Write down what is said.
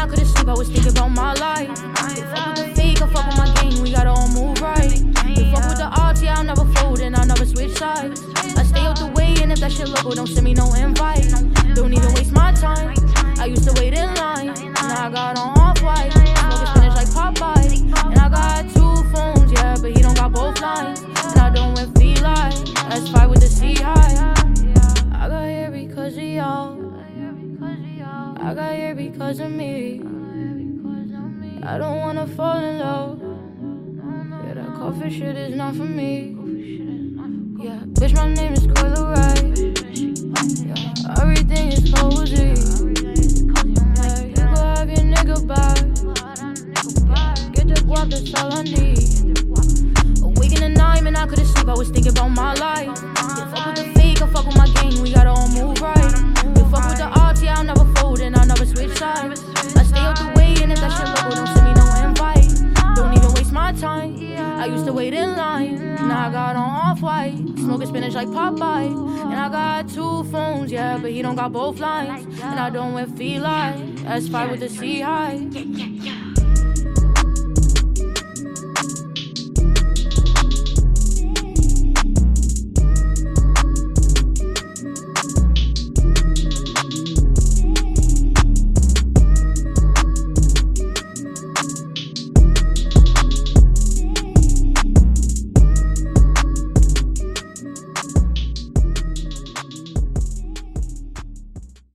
I couldn't sleep, I was thinking about my life. You fuck with the fake, I fuck with my game, we gotta all move right. You fuck with the odds, yeah, I'll never fold and I'll never switch sides. I stay out the way, and if that shit local, don't send me no invite. Don't even waste my time. I used to wait in line, now I got on off white. Smoking spinach like Popeye. And I got two phones, yeah, but he don't got both lines. And I don't wear Celine, that's fight with the C high. I got here because of y'all. I got here because of me. I don't wanna fall in love. Yeah, that coffee shit is not for me. Yeah, bitch, my name is Coyle Right. Yeah, everything is cozy. Yeah, you go have your nigga back. Get the guap, that's all I need. Awake in the night, man, I couldn't sleep. I was thinking about my life. I got on off white. Smoking spinach like Popeye. And I got two phones, yeah, but he don't got both lines. And I don't wear Celine. That's five with the C high.